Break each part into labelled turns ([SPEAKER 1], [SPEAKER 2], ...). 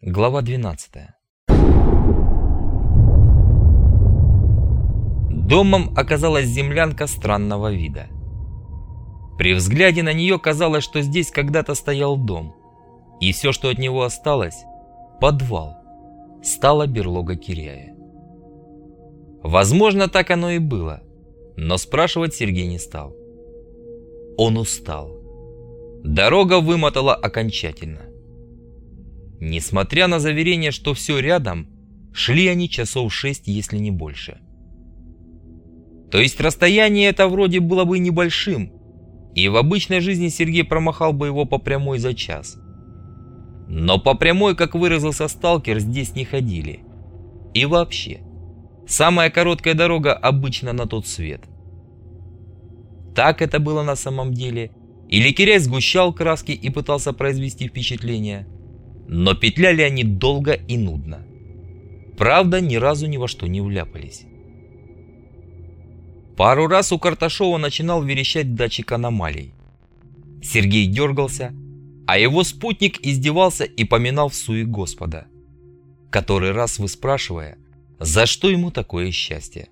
[SPEAKER 1] Глава 12 Домом оказалась землянка странного вида. При взгляде на нее казалось, что здесь когда-то стоял дом, и все, что от него осталось – подвал, стала берлога Киряя. Возможно, так оно и было, но спрашивать Сергей не стал. Он устал. Дорога вымотала окончательно. Несмотря на заверение, что все рядом, шли они часов шесть, если не больше. То есть расстояние это вроде было бы небольшим, и в обычной жизни Сергей промахал бы его по прямой за час. Но по прямой, как выразился сталкер, здесь не ходили. И вообще, самая короткая дорога обычно на тот свет – так это было на самом деле, или Киряй сгущал краски и пытался произвести впечатление. Но петляли они долго и нудно. Правда, ни разу ни во что не вляпались. Пару раз у Карташова начинал верещать датчик аномалий. Сергей дергался, а его спутник издевался и поминал в суе Господа. Который раз выспрашивая, за что ему такое счастье.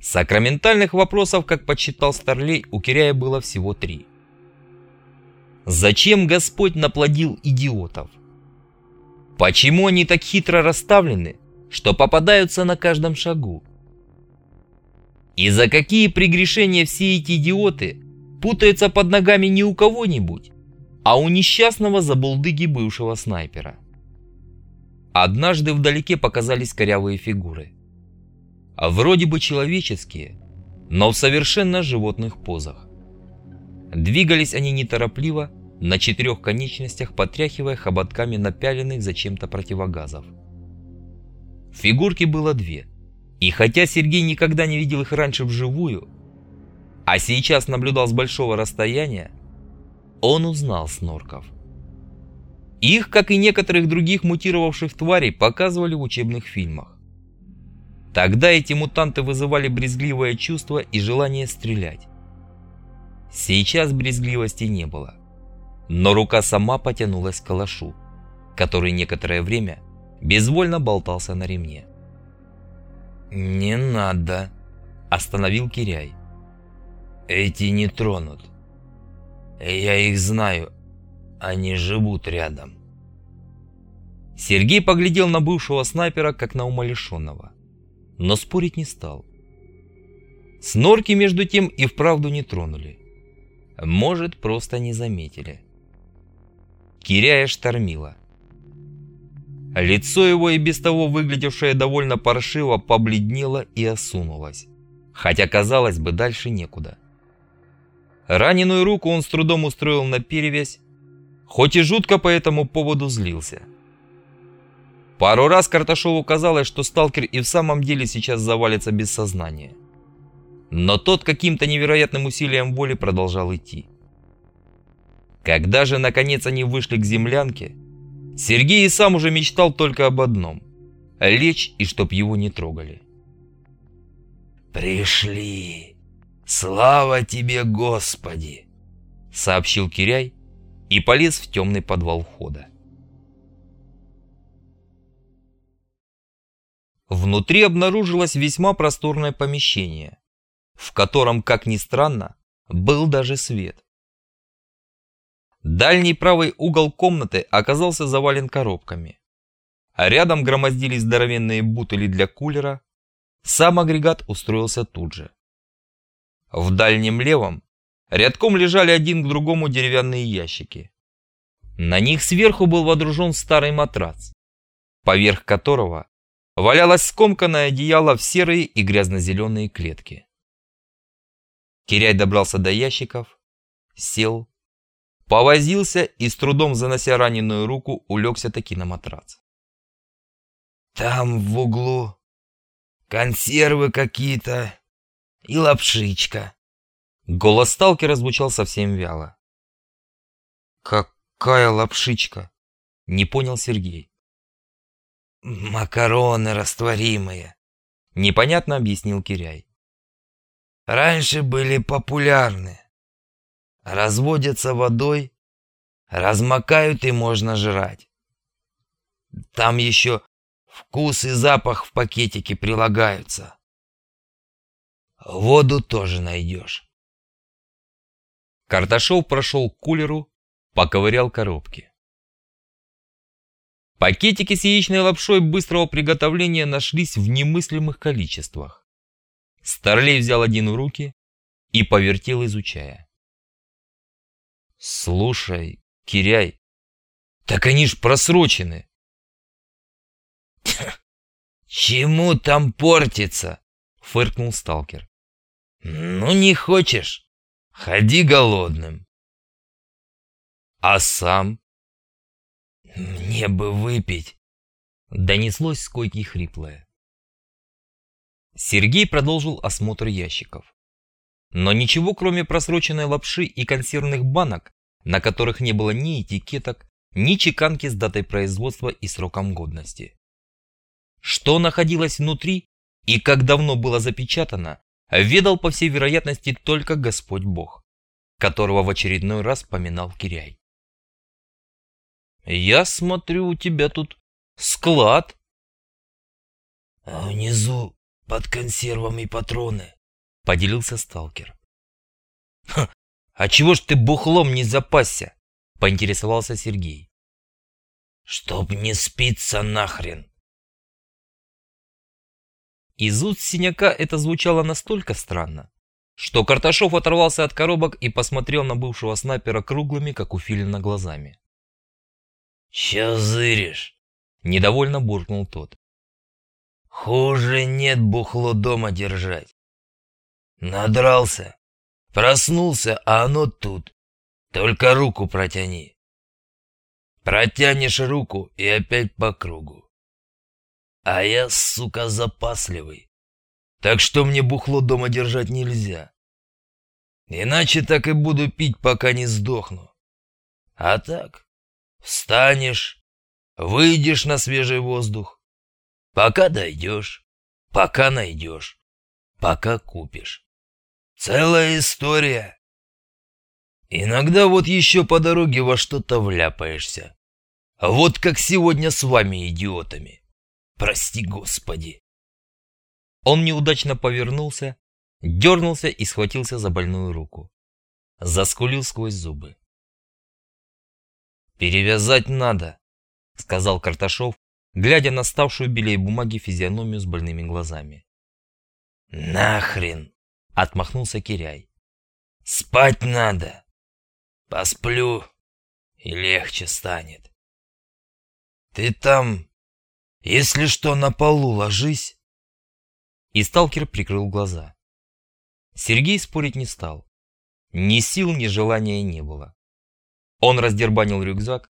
[SPEAKER 1] Сакраментальных вопросов, как подсчитал Старлей, у Киряя было всего три. Зачем Господь наплодил идиотов? Почему они так хитро расставлены, что попадаются на каждом шагу? И за какие прегрешения все эти идиоты путаются под ногами не у кого-нибудь, а у несчастного забулдыги бывшего снайпера? Однажды вдалеке показались корявые фигуры вроде бы человеческие, но в совершенно животных позах. Двигались они неторопливо, на четырех конечностях потряхивая хоботками напяленных зачем-то противогазов. Фигурки было две, и хотя Сергей никогда не видел их раньше вживую, а сейчас наблюдал с большого расстояния, он узнал снорков. Их, как и некоторых других мутировавших тварей, показывали в учебных фильмах. Тогда эти мутанты вызывали брезгливое чувство и желание стрелять. Сейчас брезгливости не было. Но рука сама потянулась к калашу, который некоторое время безвольно болтался на ремне. «Не надо», — остановил Киряй. «Эти не тронут. Я их знаю, они живут рядом». Сергей поглядел на бывшего снайпера, как на умалишенного но спорить не стал. Снорки между тем и вправду не тронули. Может, просто не заметили. Киряя штормила. Лицо его и без того выглядевшее довольно паршиво побледнело и осунулось, хотя, казалось бы, дальше некуда. Раненую руку он с трудом устроил на перевязь, хоть и жутко по этому поводу злился. Пару раз Карташову казалось, что сталкер и в самом деле сейчас завалится без сознания. Но тот каким-то невероятным усилием воли продолжал идти. Когда же наконец они вышли к землянке, Сергей и сам уже мечтал только об одном – лечь и чтоб его не трогали.
[SPEAKER 2] «Пришли! Слава тебе, Господи!»
[SPEAKER 1] – сообщил Киряй и полез в темный подвал входа. Внутри обнаружилось весьма просторное помещение, в котором, как ни странно, был даже свет. Дальний правый угол комнаты оказался завален коробками. А рядом громоздились здоровенные бутыли для кулера. Сам агрегат устроился тут же. В дальнем левом рядком лежали один к другому деревянные ящики. На них сверху был водружен старый матрац, поверх которого валялось скомканное одеяло в серые и грязно-зеленые клетки. Киряй добрался до ящиков, сел, повозился и, с трудом занося раненую руку, улегся таки на матрац.
[SPEAKER 2] «Там в углу консервы какие-то и лапшичка».
[SPEAKER 1] Голос сталкера звучал совсем вяло. «Какая лапшичка?» — не понял Сергей.
[SPEAKER 2] «Макароны растворимые», —
[SPEAKER 1] непонятно объяснил Киряй.
[SPEAKER 2] «Раньше были популярны. Разводятся водой, размокают и можно жрать. там еще вкус и запах в пакетике прилагаются. Воду тоже найдешь.
[SPEAKER 1] Карташов прошел к кулеру, поковырял коробки. Пакетики с яичной лапшой быстрого приготовления нашлись в немыслимых количествах. Старлей взял один в руки и повертел, изучая. «Слушай, Киряй, так они ж просрочены!»
[SPEAKER 2] «Чему там портиться?»
[SPEAKER 1] — фыркнул сталкер.
[SPEAKER 2] «Ну, не хочешь, ходи голодным».
[SPEAKER 1] «А сам?»
[SPEAKER 2] «Мне бы выпить!»
[SPEAKER 1] Донеслось с хриплое. Сергей продолжил осмотр ящиков. Но ничего, кроме просроченной лапши и консервных банок, на которых не было ни этикеток, ни чеканки с датой производства и сроком годности. Что находилось внутри и как давно было запечатано, ведал по всей вероятности только Господь Бог, которого в очередной раз поминал Киряй. Я смотрю, у тебя тут склад.
[SPEAKER 2] А внизу под консервами патроны,
[SPEAKER 1] поделился сталкер. а чего ж ты бухлом не запасся? Поинтересовался Сергей.
[SPEAKER 2] Чтоб не спиться нахрен.
[SPEAKER 1] Из уст синяка это звучало настолько странно, что Карташов оторвался от коробок и посмотрел на бывшего снайпера круглыми, как у филина, глазами.
[SPEAKER 2] «Чё зыришь?»
[SPEAKER 1] — недовольно буркнул тот.
[SPEAKER 2] «Хуже нет бухло дома держать. Надрался, проснулся, а оно тут. Только руку протяни. Протянешь руку и опять по кругу. А я, сука, запасливый. Так что мне бухло дома держать нельзя. Иначе так и буду пить, пока не сдохну. А так, Встанешь, выйдешь на свежий воздух. Пока дойдешь, пока найдешь, пока купишь. Целая история. Иногда вот еще по дороге во что-то вляпаешься. Вот как сегодня с вами, идиотами. Прости, Господи.
[SPEAKER 1] Он неудачно повернулся, дернулся и схватился за больную руку. Заскулил сквозь зубы. «Перевязать надо», — сказал Карташов, глядя на ставшую белее бумаги физиономию с больными глазами.
[SPEAKER 2] «Нахрен!»
[SPEAKER 1] — отмахнулся Киряй.
[SPEAKER 2] «Спать надо. Посплю, и легче станет. Ты там, если что, на полу ложись».
[SPEAKER 1] И сталкер прикрыл глаза. Сергей спорить не стал. Ни сил, ни желания не было. Он раздербанил рюкзак,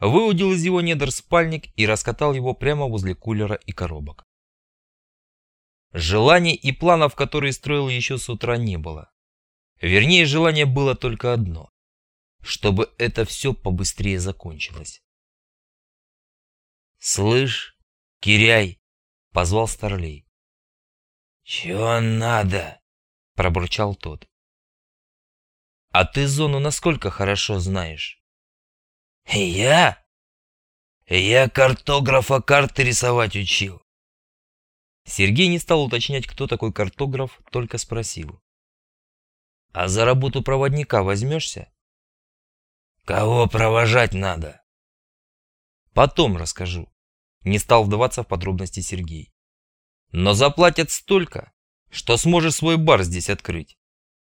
[SPEAKER 1] выудил из его недр спальник и раскатал его прямо возле кулера и коробок. Желаний и планов, которые строил еще с утра, не было. Вернее, желание было только одно – чтобы это все побыстрее закончилось.
[SPEAKER 2] «Слышь, Киряй!»
[SPEAKER 1] – позвал Старлей.
[SPEAKER 2] «Чего надо?»
[SPEAKER 1] – пробурчал тот. А ты зону насколько хорошо знаешь?
[SPEAKER 2] Я? Я картографа карты рисовать учил.
[SPEAKER 1] Сергей не стал уточнять, кто такой картограф, только спросил. А за работу проводника возьмешься?
[SPEAKER 2] Кого провожать надо?
[SPEAKER 1] Потом расскажу. Не стал вдаваться в подробности Сергей. Но заплатят столько, что сможешь свой бар здесь открыть.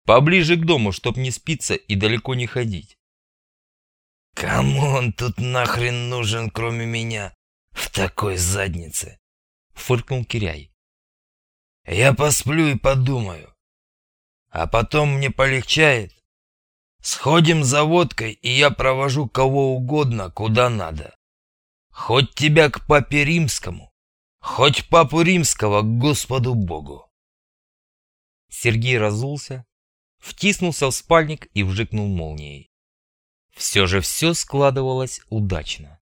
[SPEAKER 1] Поближе к дому, чтоб не спиться и далеко не ходить.
[SPEAKER 2] Кому он тут нахрен нужен, кроме меня, в такой заднице?
[SPEAKER 1] Фыркнул Киряй.
[SPEAKER 2] Я посплю и подумаю. А потом мне полегчает. Сходим за водкой, и я провожу кого угодно, куда надо. Хоть тебя к папе римскому, хоть папу римского к Господу Богу.
[SPEAKER 1] Сергей разулся, втиснулся в спальник и вжикнул молнией. Все же все складывалось удачно.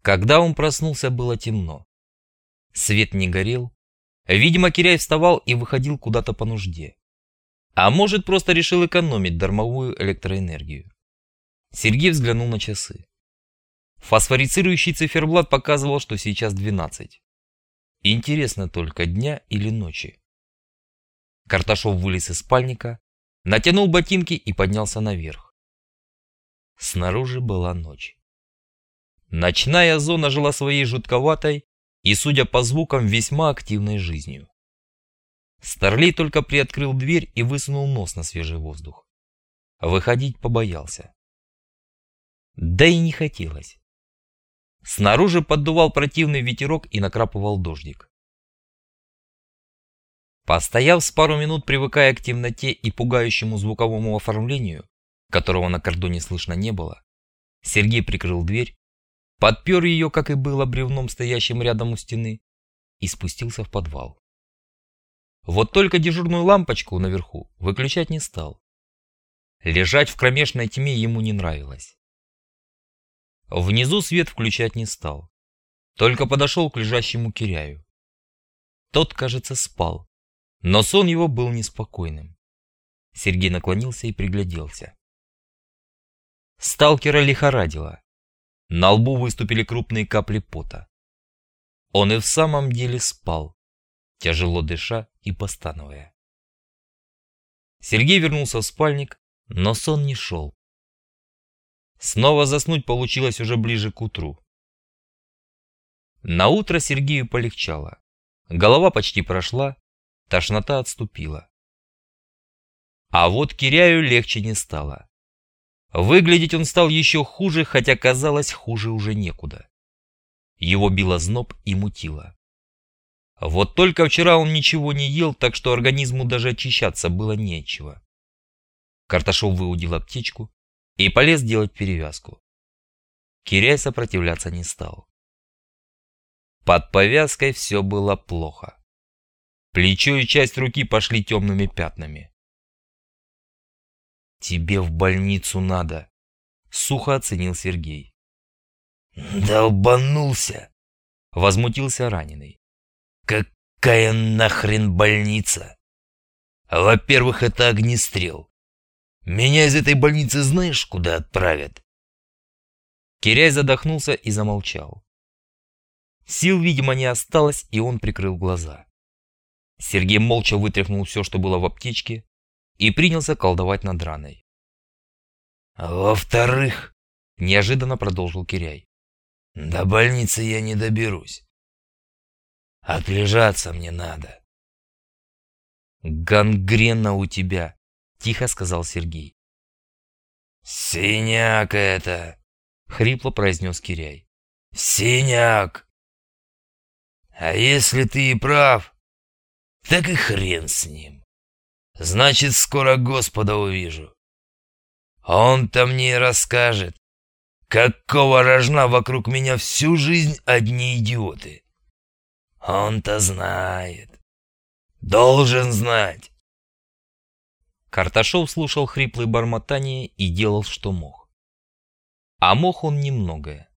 [SPEAKER 1] Когда он проснулся, было темно. Свет не горел. Видимо, Киряй вставал и выходил куда-то по нужде. А может, просто решил экономить дармовую электроэнергию. Сергей взглянул на часы. Фосфорицирующий циферблат показывал, что сейчас 12. Интересно только, дня или ночи. Карташов вылез из спальника, натянул ботинки и поднялся наверх. Снаружи была ночь. Ночная зона жила своей жутковатой и, судя по звукам, весьма активной жизнью. Старлей только приоткрыл дверь и высунул нос на свежий воздух. Выходить побоялся. Да и не хотелось. Снаружи поддувал противный ветерок и накрапывал дождик. Постояв с пару минут, привыкая к темноте и пугающему звуковому оформлению, которого на кордоне слышно не было, Сергей прикрыл дверь, подпер ее, как и было, бревном, стоящим рядом у стены, и спустился в подвал. Вот только дежурную лампочку наверху выключать не стал. Лежать в кромешной тьме ему не нравилось. Внизу свет включать не стал. Только подошел к лежащему Киряю. Тот, кажется, спал, но сон его был неспокойным. Сергей наклонился и пригляделся. Сталкера лихорадило. На лбу выступили крупные капли пота. Он и в самом деле спал, тяжело дыша и постановая. Сергей вернулся в спальник, но сон не шел. Снова заснуть получилось уже ближе к утру. На утро Сергею полегчало. Голова почти прошла, тошнота отступила. А вот Киряю легче не стало. Выглядеть он стал еще хуже, хотя казалось, хуже уже некуда. Его било зноб и мутило. Вот только вчера он ничего не ел, так что организму даже очищаться было нечего. Карташов выудил аптечку и полез делать перевязку. Киряй сопротивляться не стал. Под повязкой все было плохо. Плечо и часть руки пошли темными пятнами. «Тебе в больницу надо», — сухо оценил Сергей.
[SPEAKER 2] «Долбанулся!»
[SPEAKER 1] — возмутился раненый.
[SPEAKER 2] «Какая нахрен больница? Во-первых, это огнестрел. Меня из этой больницы знаешь, куда отправят?»
[SPEAKER 1] Киряй задохнулся и замолчал. Сил, видимо, не осталось, и он прикрыл глаза. Сергей молча вытряхнул все, что было в аптечке, и принялся колдовать над раной.
[SPEAKER 2] «Во-вторых», —
[SPEAKER 1] неожиданно продолжил Киряй, —
[SPEAKER 2] «до больницы я не доберусь. Отлежаться мне надо».
[SPEAKER 1] «Гангрена у тебя», — тихо сказал Сергей.
[SPEAKER 2] «Синяк это», —
[SPEAKER 1] хрипло произнес Киряй.
[SPEAKER 2] «Синяк! А если ты и прав, так и хрен с ним. Значит, скоро Господа увижу. Он-то мне и расскажет, какого рожна вокруг меня всю жизнь одни идиоты. Он-то знает. Должен знать.
[SPEAKER 1] Карташов слушал хриплые бормотания и делал, что мог. А мог он немногое.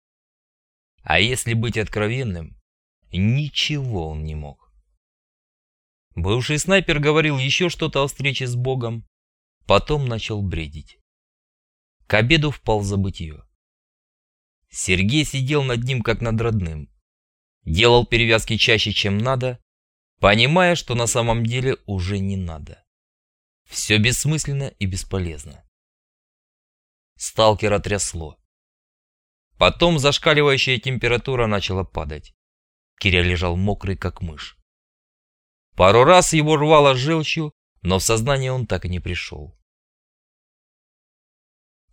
[SPEAKER 1] А если быть откровенным, ничего он не мог. Бывший снайпер говорил еще что-то о встрече с Богом, потом начал бредить. К обеду впал в забытье. Сергей сидел над ним как над родным. Делал перевязки чаще, чем надо, понимая, что на самом деле уже не надо. Все бессмысленно и бесполезно. Сталкера трясло. Потом зашкаливающая температура начала падать. Киря лежал мокрый, как мышь. Пару раз его рвало желчью, но в сознание он так и не пришел.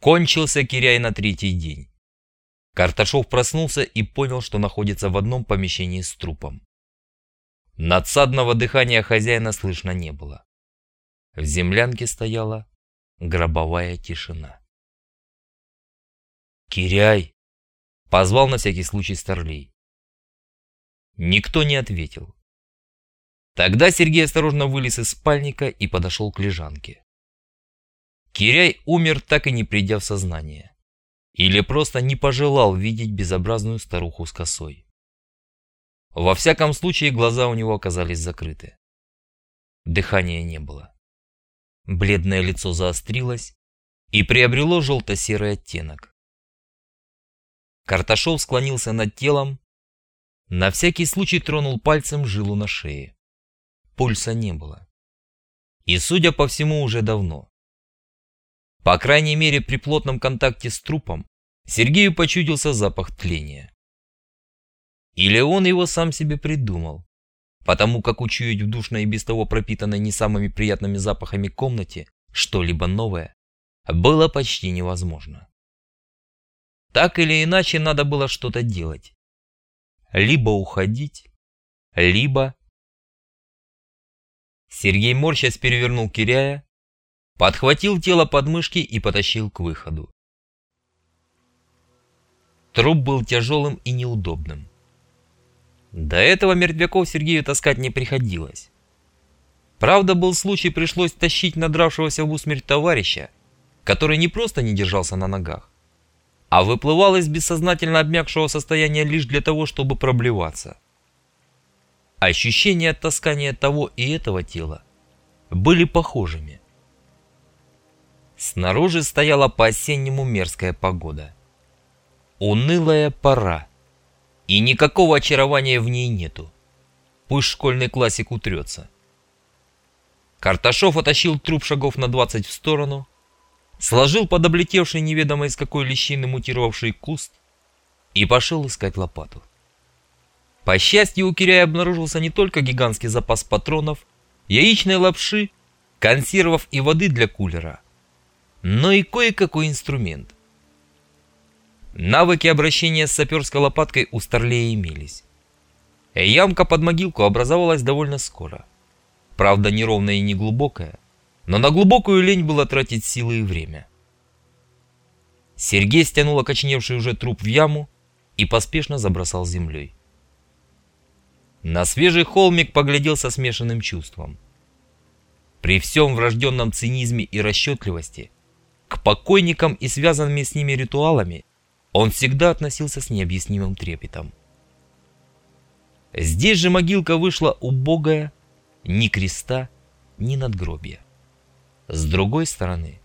[SPEAKER 1] Кончился Киряй на третий день. Карташов проснулся и понял, что находится в одном помещении с трупом. Надсадного дыхания хозяина слышно не было. В землянке стояла гробовая тишина. «Киряй!» — позвал на всякий случай Старлей. Никто не ответил. Тогда Сергей осторожно вылез из спальника и подошел к лежанке. Киряй умер, так и не придя в сознание. Или просто не пожелал видеть безобразную старуху с косой. Во всяком случае, глаза у него оказались закрыты. Дыхания не было. Бледное лицо заострилось и приобрело желто-серый оттенок. Карташов склонился над телом, на всякий случай тронул пальцем жилу на шее. Пульса не было. И, судя по всему, уже давно. По крайней мере, при плотном контакте с трупом Сергею почудился запах тления. Или он его сам себе придумал, потому как учуять в душной и без того пропитанной не самыми приятными запахами комнате что-либо новое было почти невозможно. Так или иначе надо было что-то делать. Либо уходить, либо... Сергей морщась перевернул Киряя, подхватил тело под мышки и потащил к выходу. Труп был тяжелым и неудобным. До этого мертвяков Сергею таскать не приходилось. Правда, был случай, пришлось тащить надравшегося в усмерть товарища, который не просто не держался на ногах, а выплывал из бессознательно обмякшего состояния лишь для того, чтобы проблеваться. Ощущения от таскания того и этого тела были похожими. Снаружи стояла по-осеннему мерзкая погода. Унылая пора. И никакого очарования в ней нету. Пусть школьный классик утрется. Карташов оттащил труп шагов на 20 в сторону, сложил под облетевший неведомо из какой лещины мутировавший куст и пошел искать лопату. По счастью, у Киряя обнаружился не только гигантский запас патронов, яичной лапши, консервов и воды для кулера, но и кое-какой инструмент. Навыки обращения с саперской лопаткой у Старлея имелись. Ямка под могилку образовалась довольно скоро. Правда, неровная и неглубокая, но на глубокую лень было тратить силы и время. Сергей стянул окоченевший уже труп в яму и поспешно забросал землей. На свежий холмик поглядел со смешанным чувством. При всем врожденном цинизме и расчетливости к покойникам и связанными с ними ритуалами он всегда относился с необъяснимым трепетом. Здесь же могилка вышла убогая, ни креста, ни надгробия. С другой стороны,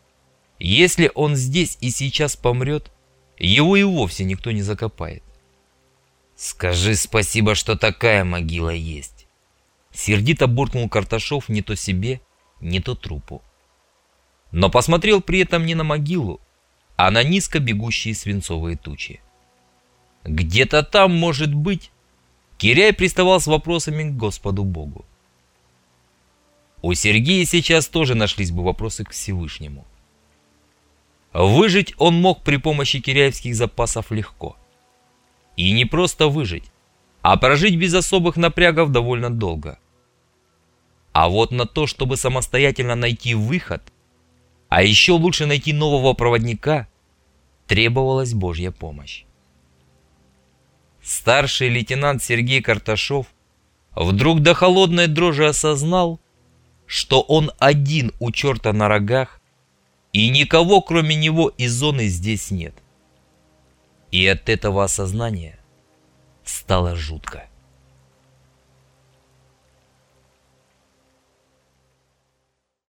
[SPEAKER 1] если он здесь и сейчас помрет, его и вовсе никто не закопает. «Скажи спасибо, что такая могила есть!» Сердито буркнул Карташов не то себе, не то трупу. Но посмотрел при этом не на могилу, а на низко бегущие свинцовые тучи. Где-то там, может быть, Киряй приставал с вопросами к Господу Богу. У Сергея сейчас тоже нашлись бы вопросы к Всевышнему. Выжить он мог при помощи киряевских запасов легко. И не просто выжить, а прожить без особых напрягов довольно долго. А вот на то, чтобы самостоятельно найти выход, а еще лучше найти нового проводника, требовалась Божья помощь. Старший лейтенант Сергей Карташов вдруг до холодной дрожи осознал, что он один у черта на рогах, и никого кроме него из зоны здесь нет. И от этого осознания стало жутко.